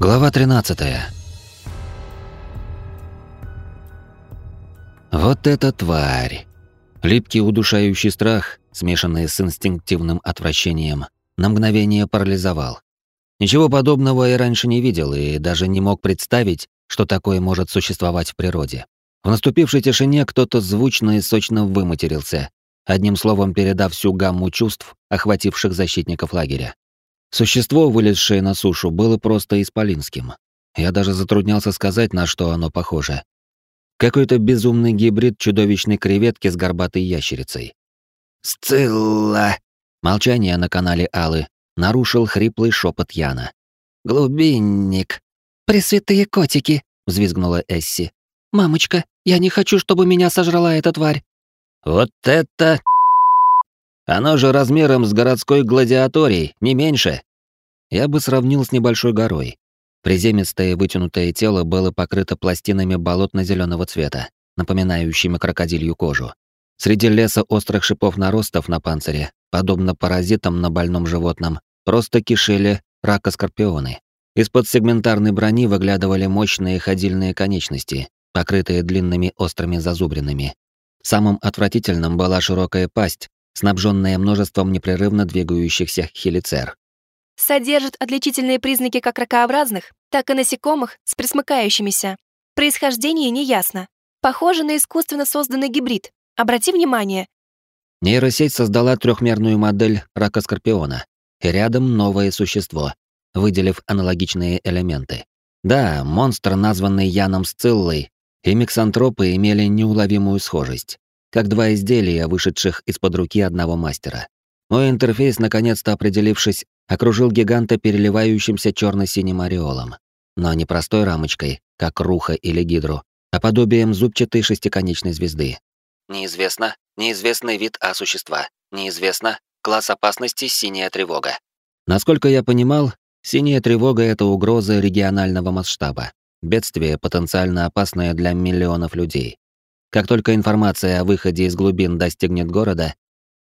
Глава 13. Вот эта тварь. Липкий удушающий страх, смешанный с инстинктивным отвращением, на мгновение парализовал. Ничего подобного я раньше не видел и даже не мог представить, что такое может существовать в природе. В наступившей тишине кто-то звучно и сочно выматерился, одним словом передав всю гамму чувств, охвативших защитников лагеря. Существо, вылезшее на сушу, было просто исполинским. Я даже затруднялся сказать, на что оно похоже. Какой-то безумный гибрид чудовищной креветки с горбатой ящерицей. «Сцилла!» Молчание на канале Аллы нарушил хриплый шепот Яна. «Глубинник!» «Пресвятые котики!» — взвизгнула Эсси. «Мамочка, я не хочу, чтобы меня сожрала эта тварь!» «Вот это оно же размером с городской гладиаторией, не меньше. Я бы сравнил с небольшой горой. Приземистое вытянутое тело было покрыто пластинами болотно-зеленого цвета, напоминающими крокодилью кожу. Среди леса острых шипов наростов на панцире, подобно паразитам на больном животном, просто кишели ракоскорпионы. Из-под сегментарной брони выглядывали мощные ходильные конечности, покрытые длинными острыми зазубринами. Самым отвратительным была широкая пасть, снабженная множеством непрерывно двигающихся хелицер. Содержит отличительные признаки как ракообразных, так и насекомых с присмыкающимися. Происхождение неясно. Похоже на искусственно созданный гибрид. Обрати внимание. Нейросеть создала трехмерную модель рака Скорпиона, и рядом новое существо, выделив аналогичные элементы. Да, монстр, названный Яном Сциллой, и миксантропы имели неуловимую схожесть как два изделия, вышедших из-под руки одного мастера. Мой интерфейс, наконец-то определившись, окружил гиганта переливающимся черно-синим ореолом. Но не простой рамочкой, как руха или гидру, а подобием зубчатой шестиконечной звезды. Неизвестно, неизвестный вид А-существа. Неизвестно, класс опасности «Синяя тревога». Насколько я понимал, «Синяя тревога» — это угроза регионального масштаба. Бедствие, потенциально опасное для миллионов людей. Как только информация о выходе из глубин достигнет города,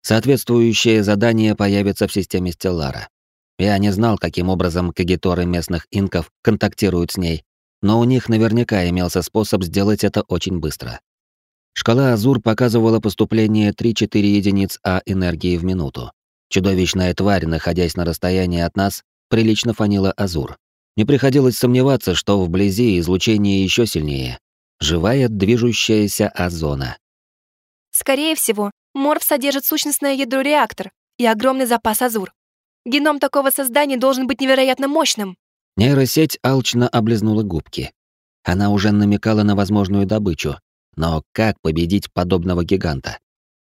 соответствующее задание появится в системе Стеллара. Я не знал, каким образом кагиторы местных инков контактируют с ней, но у них наверняка имелся способ сделать это очень быстро. Шкала Азур показывала поступление 3-4 единиц А энергии в минуту. Чудовищная тварь, находясь на расстоянии от нас, прилично фанила Азур. Не приходилось сомневаться, что вблизи излучение еще сильнее, живая движущаяся озона. Скорее всего, морф содержит сущностное ядро-реактор и огромный запас азур. Геном такого создания должен быть невероятно мощным. Нейросеть алчно облизнула губки. Она уже намекала на возможную добычу. Но как победить подобного гиганта?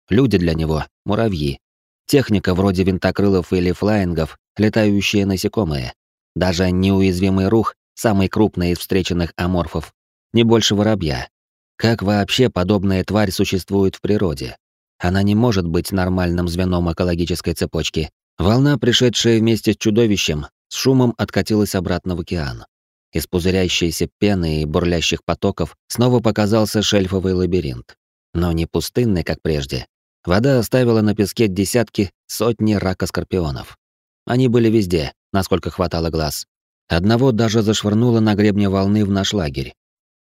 Люди для него — муравьи. Техника вроде винтокрылов или флаингов, летающие насекомые. Даже неуязвимый рух, самый крупный из встреченных аморфов, не больше воробья. Как вообще подобная тварь существует в природе? Она не может быть нормальным звеном экологической цепочки. Волна, пришедшая вместе с чудовищем, с шумом откатилась обратно в океан. Из пузырящейся пены и бурлящих потоков снова показался шельфовый лабиринт. Но не пустынный, как прежде. Вода оставила на песке десятки, сотни рака-скорпионов. Они были везде, насколько хватало глаз. Одного даже зашвырнуло на гребне волны в наш лагерь.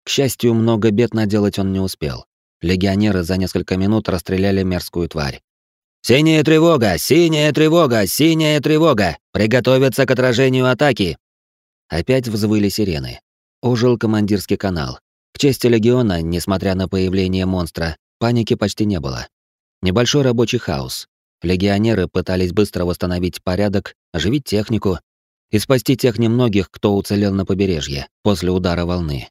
К счастью, много бед наделать он не успел. Легионеры за несколько минут расстреляли мерзкую тварь. «Синяя тревога! Синяя тревога! Синяя тревога! Приготовиться к отражению атаки!» Опять взвыли сирены. Ужил командирский канал. К чести легиона, несмотря на появление монстра, паники почти не было. Небольшой рабочий хаос. Легионеры пытались быстро восстановить порядок, оживить технику и спасти тех немногих, кто уцелел на побережье после удара волны.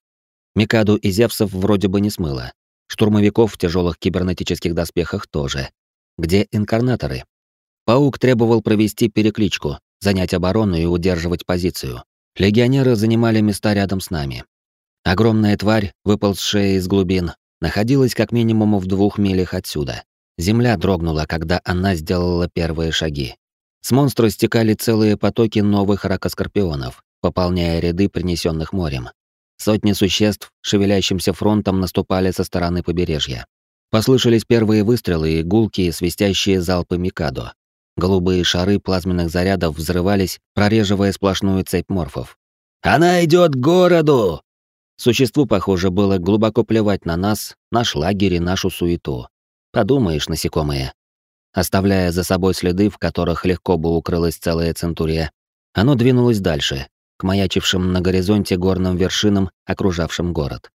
Микаду и Зевсов вроде бы не смыло. Штурмовиков в тяжелых кибернетических доспехах тоже. Где инкарнаторы? Паук требовал провести перекличку, занять оборону и удерживать позицию. Легионеры занимали места рядом с нами. Огромная тварь, выползшая из глубин, находилась как минимум в двух милях отсюда. Земля дрогнула, когда она сделала первые шаги. С монстра стекали целые потоки новых ракоскорпионов, пополняя ряды принесенных морем. Сотни существ, шевелящимся фронтом, наступали со стороны побережья. Послышались первые выстрелы и гулкие, свистящие залпы Микадо. Голубые шары плазменных зарядов взрывались, прореживая сплошную цепь морфов. «Она идет к городу!» Существу, похоже, было глубоко плевать на нас, наш лагерь и нашу суету. Подумаешь, насекомые. Оставляя за собой следы, в которых легко бы укрылась целая центурия, оно двинулось дальше, к маячившим на горизонте горным вершинам, окружавшим город.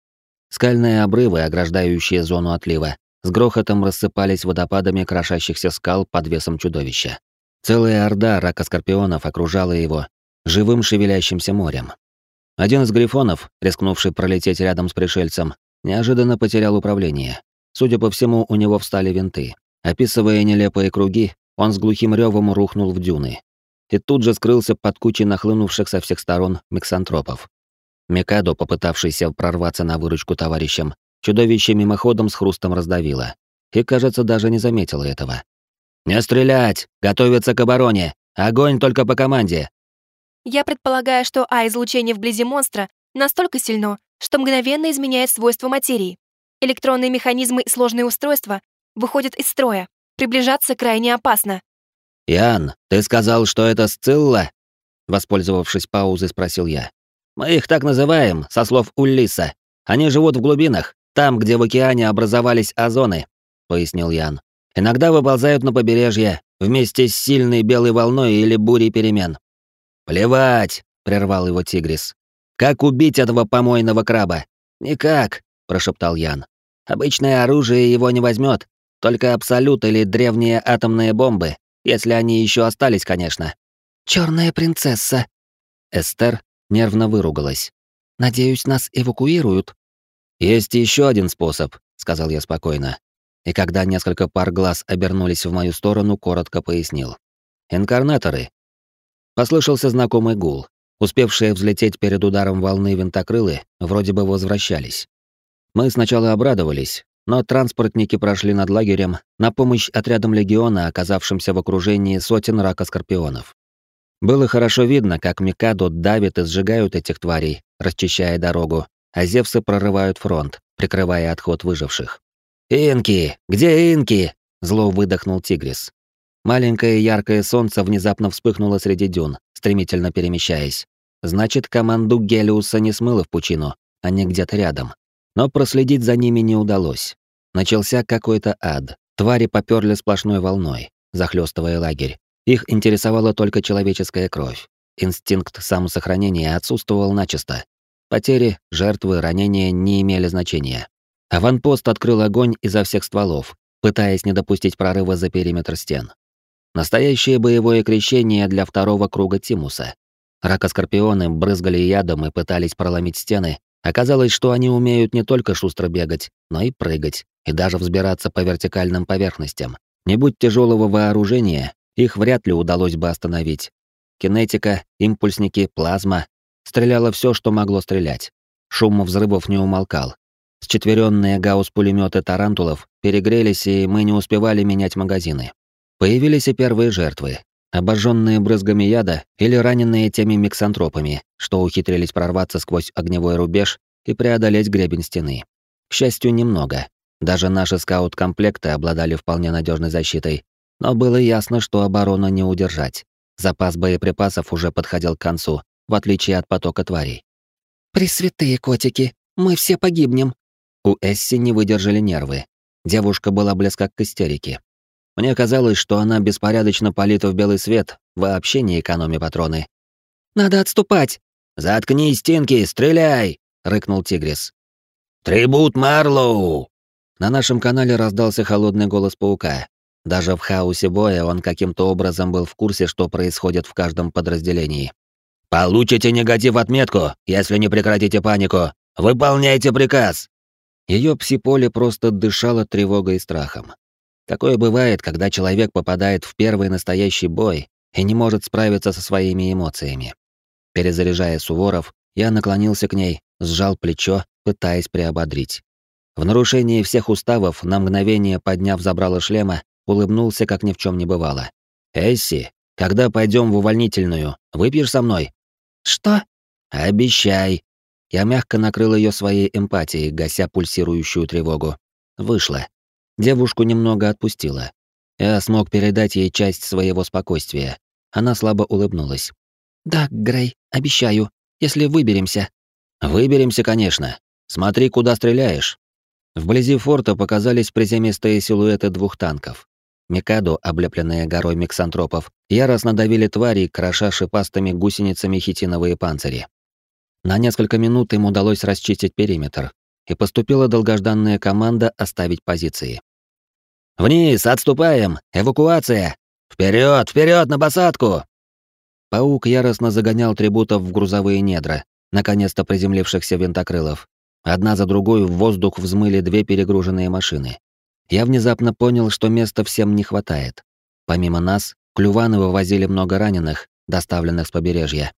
Скальные обрывы, ограждающие зону отлива, с грохотом рассыпались водопадами крошащихся скал под весом чудовища. Целая орда ракоскорпионов окружала его, живым шевелящимся морем. Один из грифонов, рискнувший пролететь рядом с пришельцем, неожиданно потерял управление. Судя по всему, у него встали винты. Описывая нелепые круги, он с глухим ревом рухнул в дюны. И тут же скрылся под кучей нахлынувших со всех сторон миксантропов. Микадо, попытавшийся прорваться на выручку товарищам, чудовище мимоходом с хрустом раздавило. И, кажется, даже не заметило этого. «Не стрелять! Готовиться к обороне! Огонь только по команде!» Я предполагаю, что А-излучение вблизи монстра настолько сильно, что мгновенно изменяет свойства материи. Электронные механизмы и сложные устройства выходят из строя. Приближаться крайне опасно. «Ян, ты сказал, что это Сцилла?» Воспользовавшись паузой, спросил я. «Мы их так называем, со слов Уллиса. Они живут в глубинах, там, где в океане образовались озоны», — пояснил Ян. «Иногда выползают на побережье, вместе с сильной белой волной или бурей перемен». «Плевать!» — прервал его Тигрис. «Как убить этого помойного краба?» «Никак», — прошептал Ян. «Обычное оружие его не возьмет, только абсолют или древние атомные бомбы, если они еще остались, конечно. Черная принцесса. Эстер нервно выругалась. Надеюсь, нас эвакуируют. Есть еще один способ, сказал я спокойно. И когда несколько пар глаз обернулись в мою сторону, коротко пояснил. Инкарнаторы. Послышался знакомый гул. Успевшие взлететь перед ударом волны винтокрылы вроде бы возвращались. Мы сначала обрадовались, но транспортники прошли над лагерем на помощь отрядам легиона, оказавшимся в окружении сотен рака-скорпионов. Было хорошо видно, как Микадо давит и сжигают этих тварей, расчищая дорогу, а Зевсы прорывают фронт, прикрывая отход выживших. «Инки! Где инки?» — зло выдохнул Тигрис. Маленькое яркое солнце внезапно вспыхнуло среди дюн, стремительно перемещаясь. Значит, команду Гелиуса не смыло в пучину, они где-то рядом. Но проследить за ними не удалось. Начался какой-то ад. Твари поперли сплошной волной, захлестывая лагерь. Их интересовала только человеческая кровь. Инстинкт самосохранения отсутствовал начисто. Потери, жертвы, ранения не имели значения. Аванпост открыл огонь изо всех стволов, пытаясь не допустить прорыва за периметр стен. Настоящее боевое крещение для второго круга Тимуса. Ракоскорпионы брызгали ядом и пытались проломить стены. Оказалось, что они умеют не только шустро бегать, но и прыгать и даже взбираться по вертикальным поверхностям. Не будь тяжелого вооружения, их вряд ли удалось бы остановить. Кинетика, импульсники, плазма. Стреляло все, что могло стрелять. Шум взрывов не умолкал. Счетверенные гаусс-пулеметы тарантулов перегрелись, и мы не успевали менять магазины. Появились и первые жертвы. Обожженные брызгами яда или раненые теми миксантропами, что ухитрились прорваться сквозь огневой рубеж и преодолеть гребень стены. К счастью, немного. Даже наши скаут-комплекты обладали вполне надежной защитой, но было ясно, что оборону не удержать. Запас боеприпасов уже подходил к концу, в отличие от потока тварей. «Пресвятые котики, мы все погибнем!» У Эсси не выдержали нервы. Девушка была близка к истерике. Мне казалось, что она беспорядочно палит в белый свет, вообще не экономя патроны. «Надо отступать!» «Заткнись, Тинки, стреляй!» — рыкнул Тигрис. «Трибут Марлоу!» На нашем канале раздался холодный голос паука. Даже в хаосе боя он каким-то образом был в курсе, что происходит в каждом подразделении. «Получите негатив отметку, если не прекратите панику! Выполняйте приказ!» Ее пси-поле просто дышало тревогой и страхом. Такое бывает, когда человек попадает в первый настоящий бой и не может справиться со своими эмоциями. Перезаряжая Суворов, я наклонился к ней, сжал плечо, пытаясь приободрить. В нарушении всех уставов, на мгновение подняв забрало шлема, улыбнулся, как ни в чем не бывало. «Эсси, когда пойдем в увольнительную, выпьешь со мной?» «Что?» «Обещай». Я мягко накрыл ее своей эмпатией, гася пульсирующую тревогу. Вышло. Девушку немного отпустила. Я смог передать ей часть своего спокойствия. Она слабо улыбнулась. «Да, Грей, обещаю. если выберемся?» «Выберемся, конечно. Смотри, куда стреляешь». Вблизи форта показались приземистые силуэты двух танков. Микадо, облепленные горой миксантропов, яростно давили твари, кроша шипастыми гусеницами хитиновые панцири. На несколько минут им удалось расчистить периметр, и поступила долгожданная команда оставить позиции. «Вниз, отступаем! Эвакуация! Вперед, вперед на посадку!» Паук яростно загонял трибутов в грузовые недра, наконец-то приземлившихся винтокрылов. Одна за другой в воздух взмыли две перегруженные машины. Я внезапно понял, что места всем не хватает. Помимо нас, клюваны вывозили много раненых, доставленных с побережья.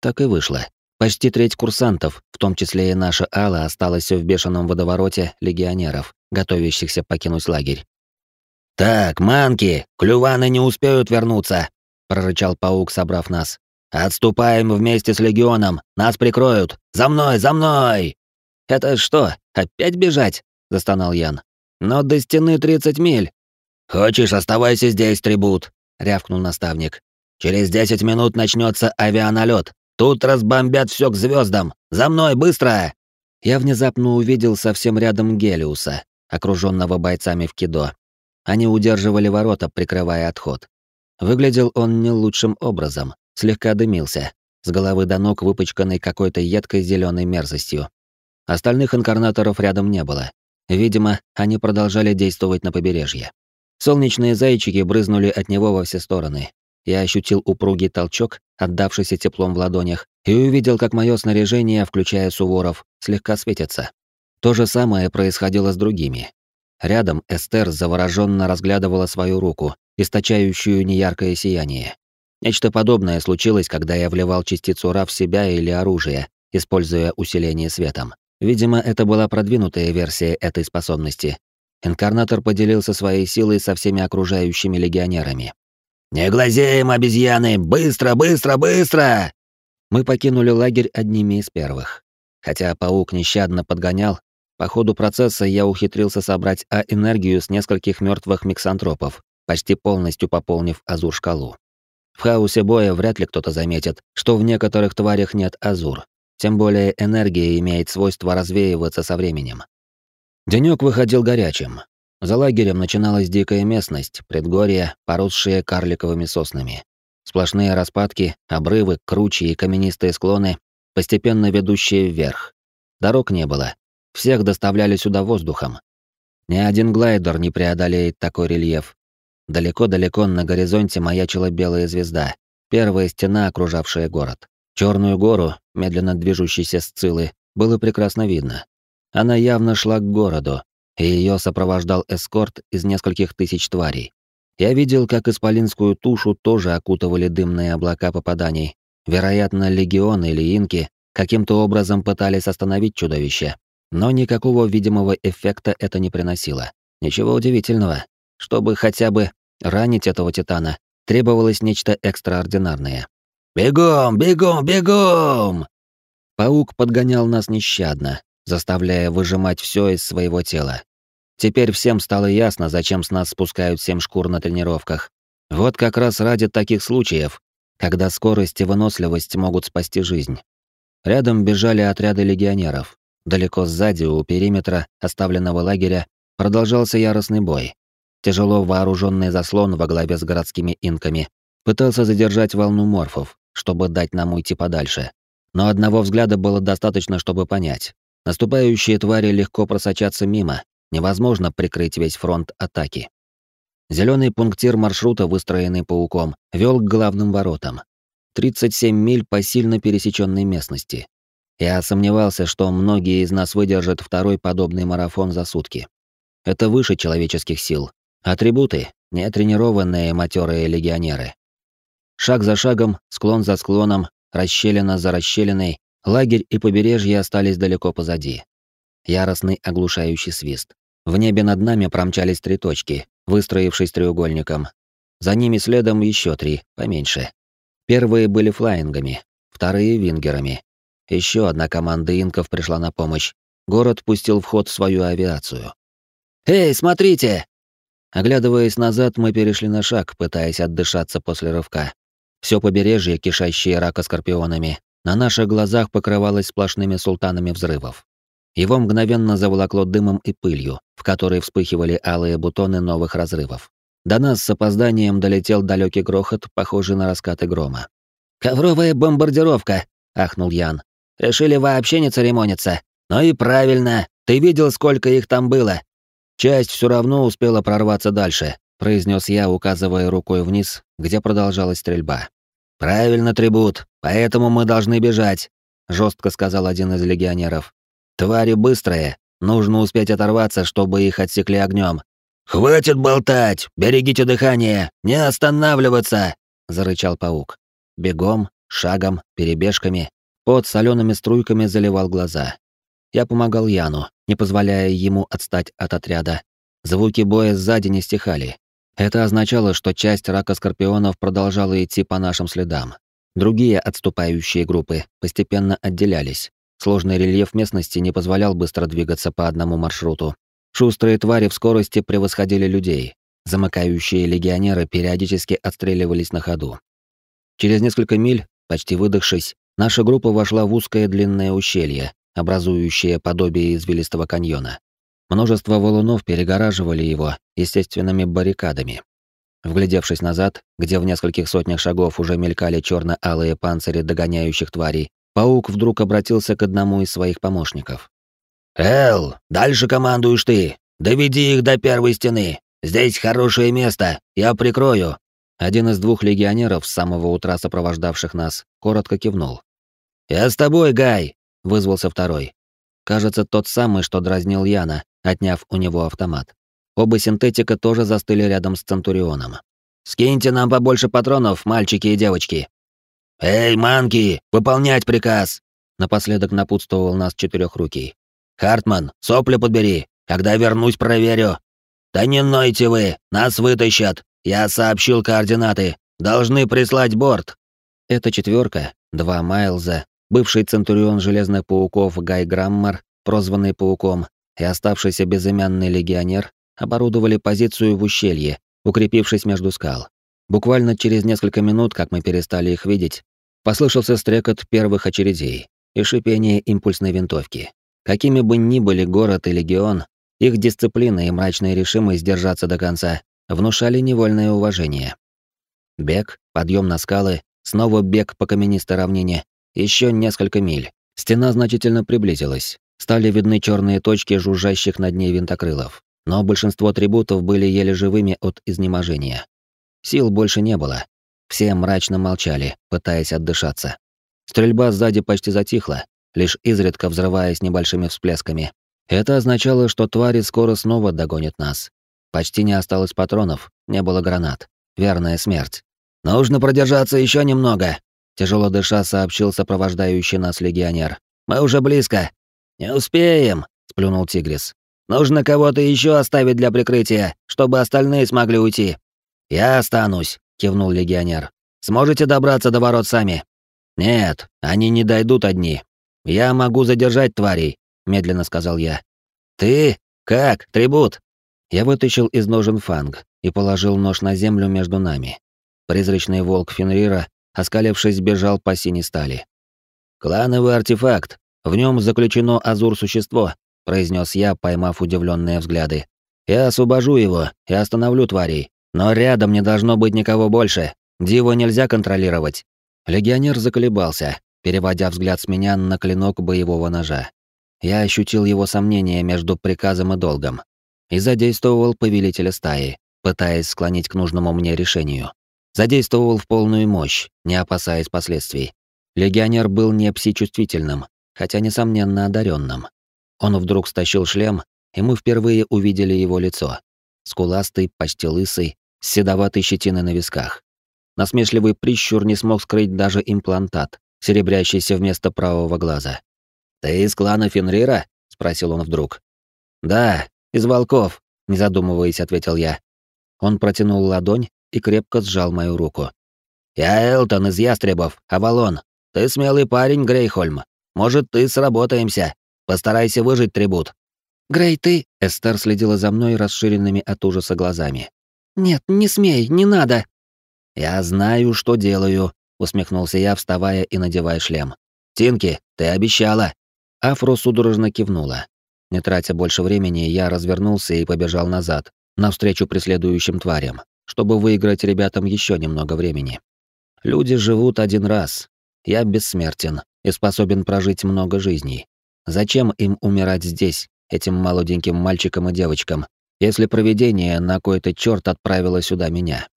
Так и вышло. Почти треть курсантов, в том числе и наша Алла, осталась в бешеном водовороте легионеров, готовящихся покинуть лагерь. «Так, манки, клюваны не успеют вернуться!» — прорычал паук, собрав нас. «Отступаем вместе с легионом! Нас прикроют! За мной, за мной!» «Это что, опять бежать?» — застонал Ян. «Но до стены 30 миль». «Хочешь, оставайся здесь, трибут», — рявкнул наставник. «Через 10 минут начнется авианалет. Тут разбомбят все к звездам. За мной, быстро!» Я внезапно увидел совсем рядом Гелиуса, окруженного бойцами в кидо. Они удерживали ворота, прикрывая отход. Выглядел он не лучшим образом, слегка дымился, с головы до ног выпачканный какой-то едкой зеленой мерзостью. Остальных инкарнаторов рядом не было. Видимо, они продолжали действовать на побережье. Солнечные зайчики брызнули от него во все стороны. Я ощутил упругий толчок, отдавшийся теплом в ладонях, и увидел, как мое снаряжение, включая суворов, слегка светится. То же самое происходило с другими. Рядом Эстер завороженно разглядывала свою руку, источающую неяркое сияние. Нечто подобное случилось, когда я вливал частицу Ра в себя или оружие, используя усиление светом. Видимо, это была продвинутая версия этой способности. Инкарнатор поделился своей силой со всеми окружающими легионерами. «Не глазеем, обезьяны! Быстро, быстро, быстро!» Мы покинули лагерь одними из первых. Хотя паук нещадно подгонял, по ходу процесса я ухитрился собрать А-энергию с нескольких мертвых миксантропов, почти полностью пополнив азур-шкалу. В хаосе боя вряд ли кто-то заметит, что в некоторых тварях нет азур, тем более энергия имеет свойство развеиваться со временем. Денёк выходил горячим. За лагерем начиналась дикая местность, предгорья, поросшие карликовыми соснами. Сплошные распадки, обрывы, кручи и каменистые склоны, постепенно ведущие вверх. Дорог не было. Всех доставляли сюда воздухом. Ни один глайдер не преодолеет такой рельеф. Далеко-далеко на горизонте маячила белая звезда, первая стена, окружавшая город. Черную гору, медленно движущейся с Цилы, было прекрасно видно. Она явно шла к городу, и ее сопровождал эскорт из нескольких тысяч тварей. Я видел, как исполинскую тушу тоже окутывали дымные облака попаданий. Вероятно, легионы или инки каким-то образом пытались остановить чудовище. Но никакого видимого эффекта это не приносило. Ничего удивительного. Чтобы хотя бы ранить этого титана, требовалось нечто экстраординарное. «Бегом, бегом, бегом!» Паук подгонял нас нещадно, заставляя выжимать все из своего тела. Теперь всем стало ясно, зачем с нас спускают семь шкур на тренировках. Вот как раз ради таких случаев, когда скорость и выносливость могут спасти жизнь. Рядом бежали отряды легионеров. Далеко сзади, у периметра оставленного лагеря, продолжался яростный бой. Тяжело вооруженный заслон во главе с городскими инками пытался задержать волну морфов, чтобы дать нам уйти подальше. Но одного взгляда было достаточно, чтобы понять. Наступающие твари легко просочатся мимо, невозможно прикрыть весь фронт атаки. Зеленый пунктир маршрута, выстроенный пауком, вел к главным воротам. 37 миль по сильно пересеченной местности. Я сомневался, что многие из нас выдержат второй подобный марафон за сутки. Это выше человеческих сил. Атрибуты — нетренированные матерые легионеры. Шаг за шагом, склон за склоном, расщелина за расщелиной, лагерь и побережье остались далеко позади. Яростный оглушающий свист. В небе над нами промчались три точки, выстроившись треугольником. За ними следом еще три, поменьше. Первые были флаингами, вторые — вингерами. Еще одна команда инков пришла на помощь. Город пустил в ход свою авиацию. «Эй, смотрите!» Оглядываясь назад, мы перешли на шаг, пытаясь отдышаться после рывка. Все побережье, кишащее ракоскорпионами, на наших глазах покрывалось сплошными султанами взрывов. Его мгновенно заволокло дымом и пылью, в которой вспыхивали алые бутоны новых разрывов. До нас с опозданием долетел далекий грохот, похожий на раскаты грома. «Ковровая бомбардировка!» — ахнул Ян. «Решили вообще не церемониться. Ну и правильно, ты видел, сколько их там было?» «Часть все равно успела прорваться дальше», — произнес я, указывая рукой вниз, где продолжалась стрельба. «Правильно, трибут, поэтому мы должны бежать», — жестко сказал один из легионеров. «Твари быстрые, нужно успеть оторваться, чтобы их отсекли огнем. «Хватит болтать! Берегите дыхание! Не останавливаться!» — зарычал паук. Бегом, шагом, перебежками, под солеными струйками заливал глаза. Я помогал Яну, не позволяя ему отстать от отряда. Звуки боя сзади не стихали. Это означало, что часть рака скорпионов продолжала идти по нашим следам. Другие отступающие группы постепенно отделялись. Сложный рельеф местности не позволял быстро двигаться по одному маршруту. Шустрые твари в скорости превосходили людей. Замыкающие легионеры периодически отстреливались на ходу. Через несколько миль, почти выдохшись, наша группа вошла в узкое длинное ущелье, образующее подобие извилистого каньона. Множество валунов перегораживали его естественными баррикадами. Вглядевшись назад, где в нескольких сотнях шагов уже мелькали черно алые панцири догоняющих тварей, паук вдруг обратился к одному из своих помощников. «Эл, дальше командуешь ты. Доведи их до первой стены. Здесь хорошее место, я прикрою». Один из двух легионеров с самого утра сопровождавших нас коротко кивнул. «Я с тобой, Гай», — вызвался второй. Кажется, тот самый, что дразнил Яна, отняв у него автомат. Оба синтетика тоже застыли рядом с Центурионом. «Скиньте нам побольше патронов, мальчики и девочки». «Эй, манки, выполнять приказ!» Напоследок напутствовал нас четырехрукий. Хартман, сопли подбери. Когда вернусь, проверю. Да не нойте вы, нас вытащат. Я сообщил координаты. Должны прислать борт. Эта четверка, два Майлза, бывший центурион Железных Пауков Гай Граммар, прозванный Пауком, и оставшийся безымянный легионер, оборудовали позицию в ущелье, укрепившись между скал. Буквально через несколько минут, как мы перестали их видеть, послышался стрекот первых очередей и шипение импульсной винтовки. Какими бы ни были город и легион, их дисциплина и мрачная решимость держаться до конца внушали невольное уважение. Бег, подъем на скалы, снова бег по каменистой равнине, еще несколько миль. Стена значительно приблизилась. Стали видны черные точки жужжащих над ней винтокрылов. Но большинство атрибутов были еле живыми от изнеможения. Сил больше не было. Все мрачно молчали, пытаясь отдышаться. Стрельба сзади почти затихла, лишь изредка взрываясь небольшими всплесками. Это означало, что твари скоро снова догонят нас. Почти не осталось патронов, не было гранат. Верная смерть. «Нужно продержаться еще немного», — тяжело дыша сообщил сопровождающий нас легионер. «Мы уже близко». «Не успеем», — сплюнул Тигрис. «Нужно кого-то еще оставить для прикрытия, чтобы остальные смогли уйти». «Я останусь», — кивнул легионер. «Сможете добраться до ворот сами?» «Нет, они не дойдут одни. «Я могу задержать тварей», — медленно сказал я. «Ты? Как, трибут?» Я вытащил из ножен фанг и положил нож на землю между нами. Призрачный волк Фенрира, оскалившись, бежал по синей стали. «Клановый артефакт. В нем заключено азур-существо», — произнес я, поймав удивленные взгляды. «Я освобожу его и остановлю тварей. Но рядом не должно быть никого больше. Диву нельзя контролировать». Легионер заколебался, переводя взгляд с меня на клинок боевого ножа. Я ощутил его сомнение между приказом и долгом и задействовал повелителя стаи, пытаясь склонить к нужному мне решению. Задействовал в полную мощь, не опасаясь последствий. Легионер был не пси-чувствительным, хотя, несомненно, одаренным. Он вдруг стащил шлем, и мы впервые увидели его лицо. Скуластый, почти лысый, с седоватой щетиной на висках. Насмешливый прищур не смог скрыть даже имплантат, серебрящийся вместо правого глаза. «Ты из клана Фенрира?» — спросил он вдруг. «Да, из волков», — не задумываясь, ответил я. Он протянул ладонь и крепко сжал мою руку. «Я Элтон из Ястребов, Авалон. Ты смелый парень, Грейхольм. Может, ты сработаемся. Постарайся выжить, трибут». «Грей, ты...» — Эстер следила за мной расширенными от ужаса глазами. «Нет, не смей, не надо». «Я знаю, что делаю», усмехнулся я, вставая и надевая шлем. Тинки, ты обещала!» Афро судорожно кивнула. Не тратя больше времени, я развернулся и побежал назад, навстречу преследующим тварям, чтобы выиграть ребятам еще немного времени. Люди живут один раз. Я бессмертен и способен прожить много жизней. Зачем им умирать здесь, этим молоденьким мальчикам и девочкам, если провидение на кой-то черт отправило сюда меня?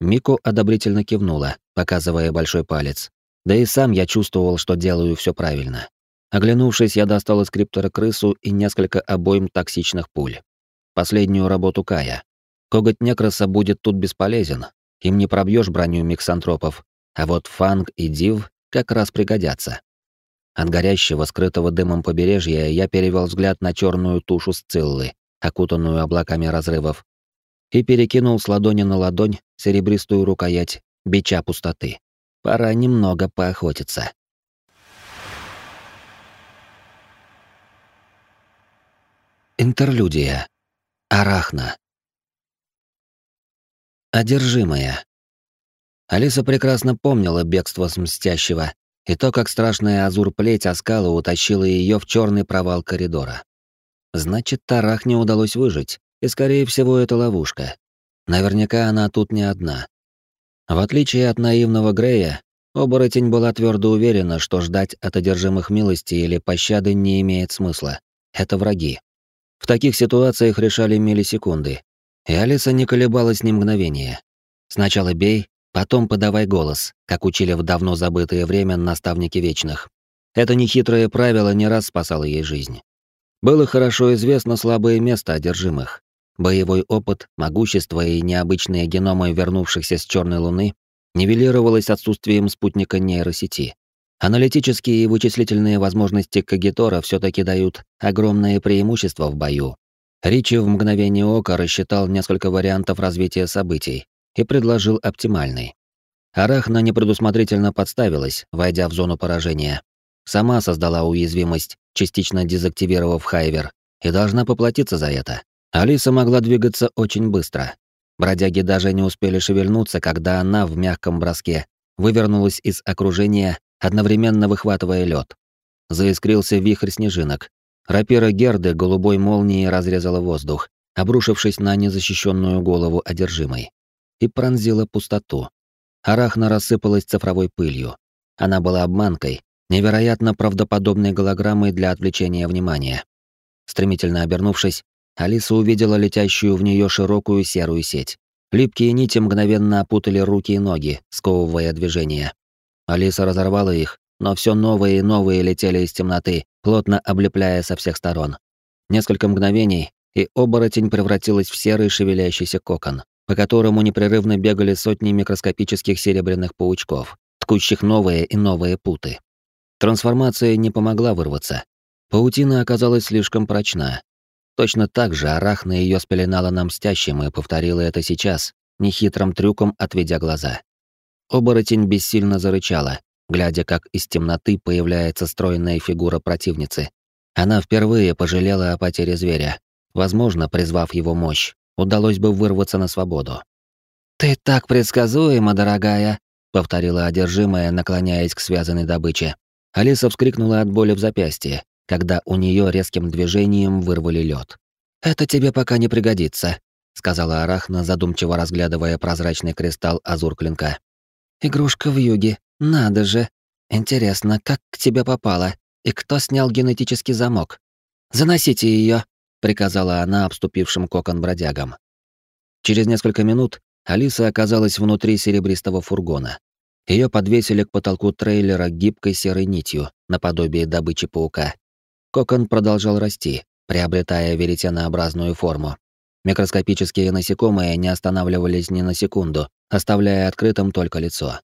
Мико одобрительно кивнула, показывая большой палец. Да и сам я чувствовал, что делаю все правильно. Оглянувшись, я достал из криптора крысу и несколько обоим токсичных пуль. Последнюю работу Кая. Коготь некраса будет тут бесполезен. Им не пробьешь броню миксантропов. А вот фанг и див как раз пригодятся. От горящего, скрытого дымом побережья я перевел взгляд на черную тушу Сциллы, окутанную облаками разрывов, и перекинул с ладони на ладонь серебристую рукоять бича пустоты. Пора немного поохотиться. Интерлюдия. Арахна. Одержимая. Алиса прекрасно помнила бегство с мстящего и то, как страшная азур-плеть оскала утащила ее в черный провал коридора. Значит, Тарахне удалось выжить, и, скорее всего, это ловушка. Наверняка она тут не одна. В отличие от наивного Грея, оборотень была твердо уверена, что ждать от одержимых милости или пощады не имеет смысла. Это враги. В таких ситуациях решали миллисекунды, и Алиса не колебалась ни мгновения. Сначала бей, потом подавай голос, как учили в давно забытое время наставники вечных. Это нехитрое правило не раз спасало ей жизнь. Было хорошо известно слабое место одержимых. Боевой опыт, могущество и необычные геномы вернувшихся с Черной Луны нивелировалось отсутствием спутника нейросети. Аналитические и вычислительные возможности Кагитора все-таки дают огромное преимущество в бою. Ричи в мгновение ока рассчитал несколько вариантов развития событий и предложил оптимальный. Арахна непредусмотрительно подставилась, войдя в зону поражения. Сама создала уязвимость, частично дезактивировав Хайвер, и должна поплатиться за это. Алиса могла двигаться очень быстро. Бродяги даже не успели шевельнуться, когда она в мягком броске вывернулась из окружения одновременно выхватывая лед. Заискрился вихрь снежинок. Рапира Герды голубой молнией разрезала воздух, обрушившись на незащищенную голову одержимой. И пронзила пустоту. Арахна рассыпалась цифровой пылью. Она была обманкой, невероятно правдоподобной голограммой для отвлечения внимания. Стремительно обернувшись, Алиса увидела летящую в нее широкую серую сеть. Липкие нити мгновенно опутали руки и ноги, сковывая движение. Алиса разорвала их, но все новые и новые летели из темноты, плотно облепляя со всех сторон. Несколько мгновений, и оборотень превратилась в серый шевелящийся кокон, по которому непрерывно бегали сотни микроскопических серебряных паучков, ткущих новые и новые путы. Трансформация не помогла вырваться. Паутина оказалась слишком прочна. Точно так же Арахна ее спеленала нам мстящим и повторила это сейчас, нехитрым трюком отведя глаза. Оборотень бессильно зарычала, глядя, как из темноты появляется стройная фигура противницы. Она впервые пожалела о потере зверя. Возможно, призвав его мощь, удалось бы вырваться на свободу. «Ты так предсказуема, дорогая», — повторила одержимая, наклоняясь к связанной добыче. Алиса вскрикнула от боли в запястье, когда у нее резким движением вырвали лед. «Это тебе пока не пригодится», — сказала Арахна, задумчиво разглядывая прозрачный кристалл азур клинка. Игрушка в юге. Надо же. Интересно, как к тебе попала? И кто снял генетический замок? Заносите ее, приказала она обступившим кокон бродягам. Через несколько минут Алиса оказалась внутри серебристого фургона. Ее подвесили к потолку трейлера гибкой серой нитью, наподобие добычи паука. Кокон продолжал расти, приобретая веретенообразную форму. Микроскопические насекомые не останавливались ни на секунду, оставляя открытым только лицо.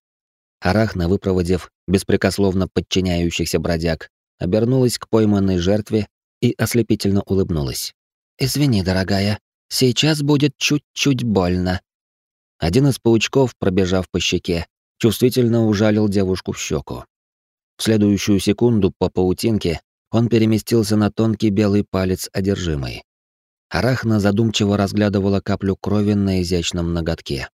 Арахна, выпроводив беспрекословно подчиняющихся бродяг, обернулась к пойманной жертве и ослепительно улыбнулась. «Извини, дорогая, сейчас будет чуть-чуть больно». Один из паучков, пробежав по щеке, чувствительно ужалил девушку в щеку. В следующую секунду по паутинке он переместился на тонкий белый палец одержимой. Арахна задумчиво разглядывала каплю крови на изящном ноготке.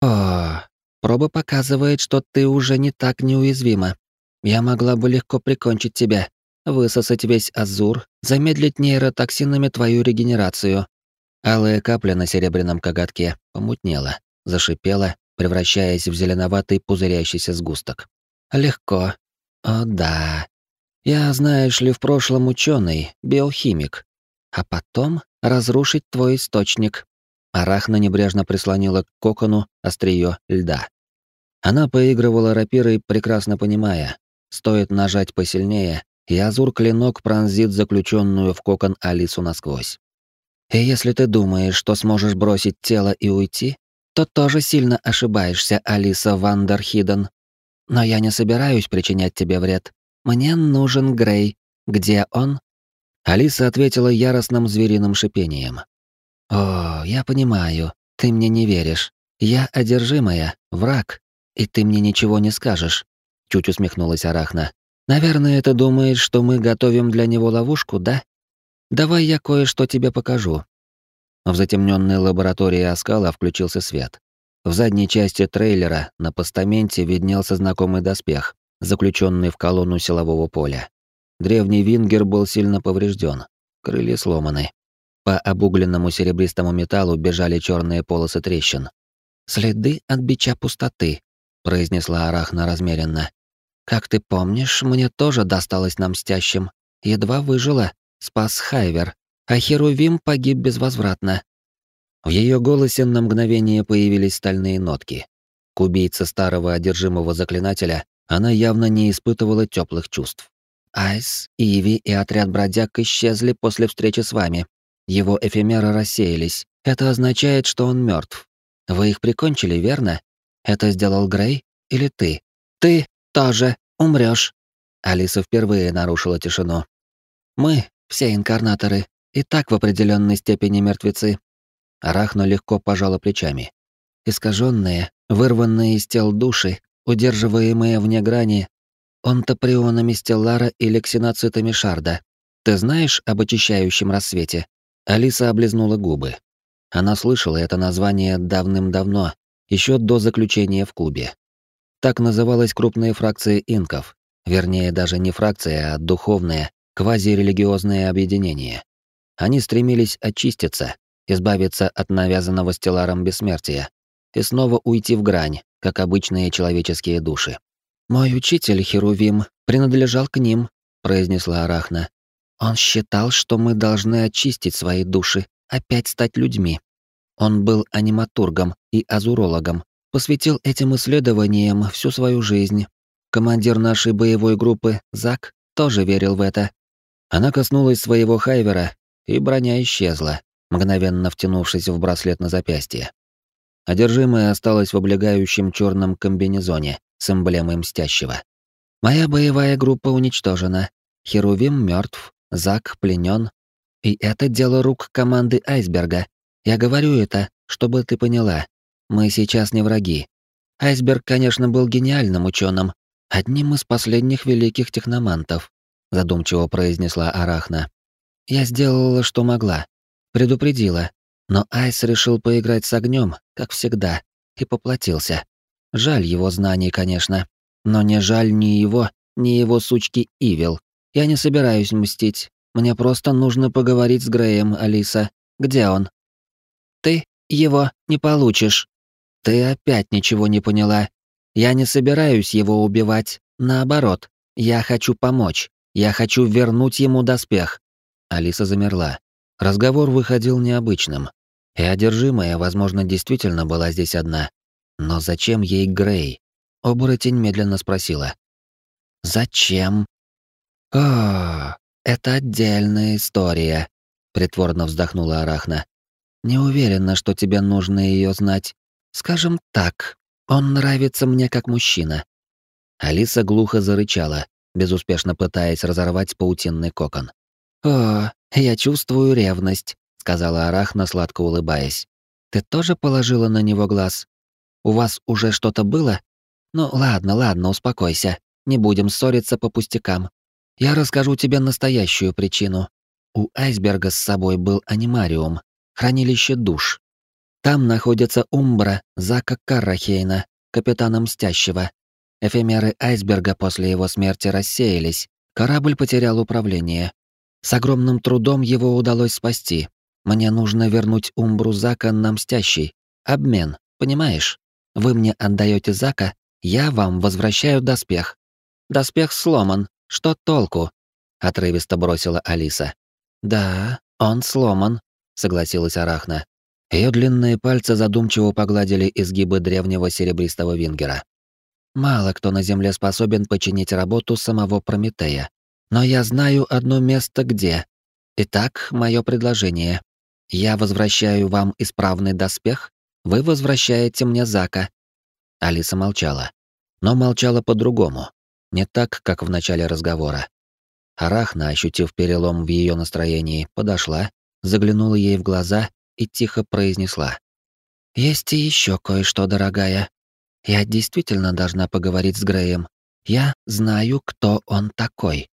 «О, проба показывает, что ты уже не так неуязвима. Я могла бы легко прикончить тебя, высосать весь азур, замедлить нейротоксинами твою регенерацию». Алая капля на серебряном коготке помутнела, зашипела, превращаясь в зеленоватый пузырящийся сгусток. «Легко. О, да. Я, знаешь ли, в прошлом ученый, биохимик. А потом разрушить твой источник». Арахна небрежно прислонила к кокону острие льда. Она поигрывала рапирой, прекрасно понимая, стоит нажать посильнее, и азур-клинок пронзит заключенную в кокон Алису насквозь. И если ты думаешь, что сможешь бросить тело и уйти, то тоже сильно ошибаешься, Алиса Вандерхиден. Но я не собираюсь причинять тебе вред. Мне нужен Грей. Где он? Алиса ответила яростным звериным шипением. О, я понимаю, ты мне не веришь. Я одержимая, враг, и ты мне ничего не скажешь. Чуть усмехнулась Арахна. Наверное, ты думаешь, что мы готовим для него ловушку, да? Давай я кое-что тебе покажу. В затемненной лаборатории Аскала включился свет. В задней части трейлера на постаменте виднелся знакомый доспех, заключенный в колонну силового поля. Древний вингер был сильно поврежден, крылья сломаны. По обугленному серебристому металлу бежали черные полосы трещин. «Следы от бича пустоты», — произнесла Арахна размеренно. «Как ты помнишь, мне тоже досталось нам мстящим. Едва выжила, спас Хайвер, а Херувим погиб безвозвратно. В ее голосе на мгновение появились стальные нотки. К убийце старого одержимого заклинателя она явно не испытывала теплых чувств. Айс, Иви и отряд бродяг исчезли после встречи с вами. Его эфемеры рассеялись. Это означает, что он мертв. Вы их прикончили, верно? Это сделал Грей или ты? Ты тоже умрешь. Алиса впервые нарушила тишину. Мы, все инкарнаторы, и так в определенной степени мертвецы. Арахно легко пожала плечами. Искаженные, вырванные из тел души, удерживаемые вне грани, онтоприонами стеллара или ксеноцитами шарда. Ты знаешь об очищающем рассвете? Алиса облизнула губы. Она слышала это название давным-давно, еще до заключения в клубе. Так называлась крупная фракция инков, вернее даже не фракция, а духовное, квазирелигиозное объединение. Они стремились очиститься, избавиться от навязанного стелларом бессмертия и снова уйти в грань, как обычные человеческие души. «Мой учитель, Херувим, принадлежал к ним», — произнесла Арахна. «Он считал, что мы должны очистить свои души, опять стать людьми. Он был аниматургом и азурологом, посвятил этим исследованиям всю свою жизнь. Командир нашей боевой группы, Зак, тоже верил в это. Она коснулась своего хайвера и броня исчезла, мгновенно втянувшись в браслет на запястье. Одержимая осталась в облегающем черном комбинезоне с эмблемой мстящего. Моя боевая группа уничтожена. Херувим мертв, Зак пленен. И это дело рук команды Айсберга. Я говорю это, чтобы ты поняла. Мы сейчас не враги. Айсберг, конечно, был гениальным ученым, одним из последних великих техномантов, задумчиво произнесла Арахна. Я сделала, что могла. Предупредила. Но Айс решил поиграть с огнем, как всегда, и поплатился. Жаль его знаний, конечно. Но не жаль ни его, ни его сучки Ивил. Я не собираюсь мстить. Мне просто нужно поговорить с Греем, Алиса. Где он? Ты его не получишь. Ты опять ничего не поняла. Я не собираюсь его убивать. Наоборот, я хочу помочь. Я хочу вернуть ему доспех. Алиса замерла. Разговор выходил необычным. И одержимая, возможно, действительно была здесь одна. Но зачем ей Грей? Оборотень медленно спросила. «Зачем?» «О, это отдельная история», — притворно вздохнула Арахна. «Не уверена, что тебе нужно ее знать. Скажем так, он нравится мне как мужчина». Алиса глухо зарычала, безуспешно пытаясь разорвать паутинный кокон. «О, я чувствую ревность», — сказала Арахна, сладко улыбаясь. «Ты тоже положила на него глаз? У вас уже что-то было? Ну ладно, ладно, успокойся. Не будем ссориться по пустякам. Я расскажу тебе настоящую причину. У айсберга с собой был анимариум, хранилище душ. Там находится Умбра Зака Каррахейна, капитана Мстящего. Эфемеры айсберга после его смерти рассеялись. Корабль потерял управление. С огромным трудом его удалось спасти. Мне нужно вернуть Умбру Зака на мстящий. Обмен, понимаешь? Вы мне отдаете Зака, я вам возвращаю доспех. Доспех сломан. Что толку? Отрывисто бросила Алиса. Да, он сломан, согласилась Арахна. Ее длинные пальцы задумчиво погладили изгибы древнего серебристого вингера. Мало кто на Земле способен починить работу самого Прометея. Но я знаю одно место, где. Итак, мое предложение. Я возвращаю вам исправный доспех, вы возвращаете мне Зака. Алиса молчала. Но молчала по-другому. Не так, как в начале разговора. Арахна, ощутив перелом в ее настроении, подошла, заглянула ей в глаза и тихо произнесла. «Есть и еще кое-что, дорогая. Я действительно должна поговорить с Греем. Я знаю, кто он такой».